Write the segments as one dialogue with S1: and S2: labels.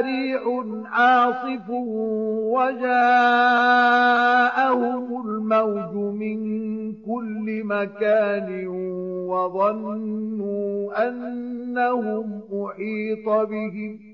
S1: ريح عاصف وجاءهم الموج من كل مكان وظنوا أنهم أحيط بهم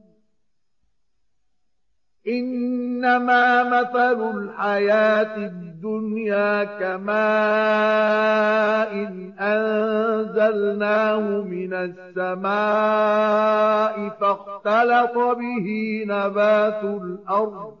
S1: إنما مثل الحياة الدنيا كماء إن أنزلناه من السماء فاختلط به نبات الأرض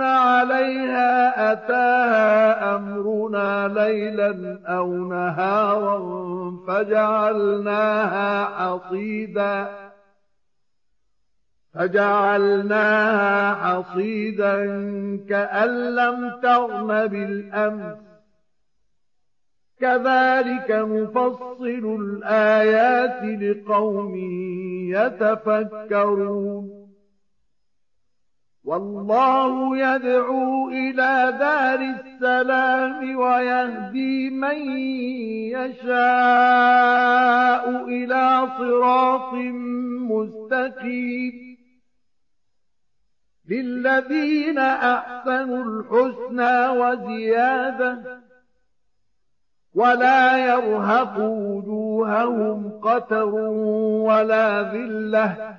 S1: عليها أتاها أمرنا ليلا أو نهارا فجعلناها حصيدا. فجعلناها حصيدا كأن لم تغن بالأمس. كذلك نفصل الآيات لقوم يتفكرون. والله يدعو إلى دار السلام ويهدي من يشاء إلى صراط مستقيم. للذين أحسنوا الحسنى وزيادة ولا يرهق وجوههم قتر ولا ذلة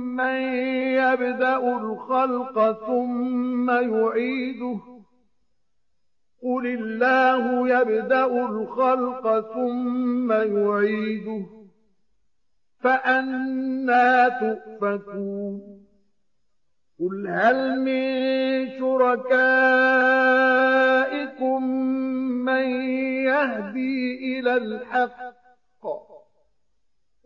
S1: من يبدأ الخلق ثم يعيده. قل الله يبدأ الخلق ثم يعيده. فأنا تؤفكون. قل هل من شركائكم من يهدي إلى الحق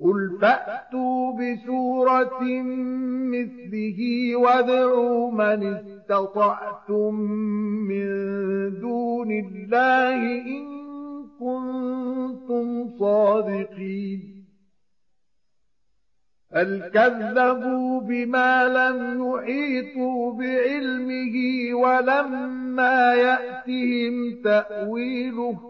S1: قل فأتوا بسورة مثله وادعوا من استطعتم من دون الله إن كنتم صادقين بل كذبوا بما لم يحيطوا بعلمه ولما يأتهم تأويله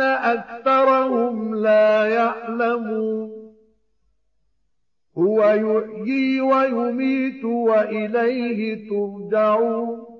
S1: أكثرهم لا يعلمون هو يحيي ويميت وإليه ترجعون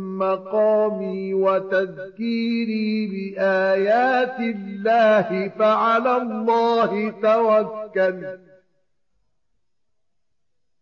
S1: مقامي وتذكيري بآيات الله فعلى الله توكل.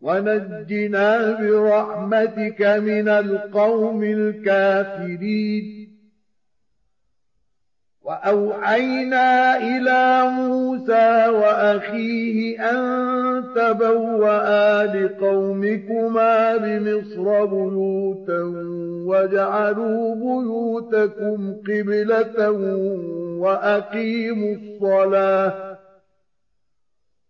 S1: ونجنا برحمتك من القوم الكافرين. وأوحينا إلى موسى وأخيه أن تبوأ لقومكما بمصر بيوتا وجعلوا بيوتكم قبلة وأقيموا الصلاة.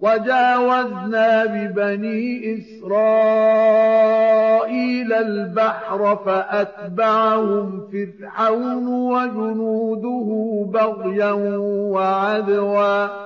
S1: وجاوزنا ببني إسرائيل البحر فأتبعهم فرعون وجنوده بغيا وعدوا.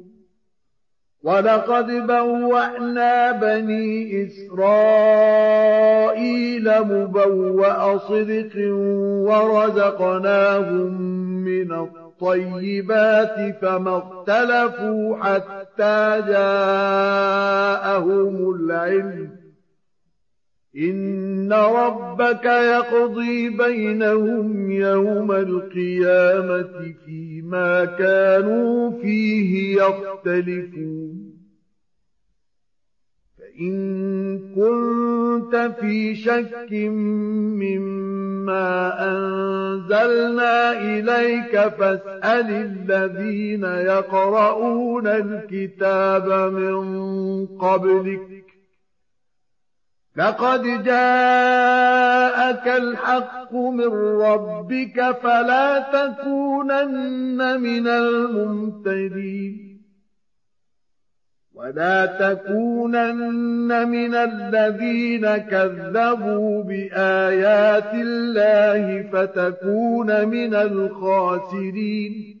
S1: وَلَقَدْ بَوَّأْنَا بَنِي إِسْرَائِيلَ مُبَوَّأَ صِدْقٍ وَرَزَقْنَاهُم مِّنَ الطَّيِّبَاتِ فَمَا اخْتَلَفُوا حَتَّىٰ جَاءَهُمُ الْعِلْمُ إِنَّ رَبَّكَ يَقْضِي بَيْنَهُمْ يَوْمَ الْقِيَامَةِ فِيمَا كَانُوا فِيهِ يَخْتَلِفُونَ. فَإِن كُنتَ فِي شَكٍّ مِّمَّا أَنزَلْنَا إِلَيْكَ فَاسْأَلِ الَّذِينَ يَقْرَؤُونَ الْكِتَابَ مِن قَبْلِكَ. لقد جاءك الحق من ربك فلا تكونن من الممتدين ولا تكونن من الذين كذبوا بآيات الله فتكون من الخاسرين.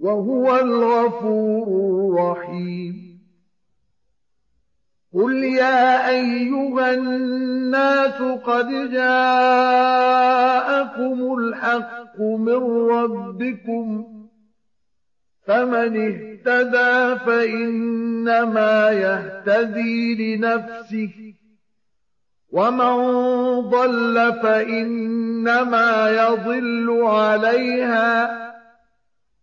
S1: وهو الغفور الرحيم. قل يا أيها الناس قد جاءكم الحق من ربكم فمن اهتدى فإنما يهتدي لنفسه ومن ضل فإنما يضل عليها.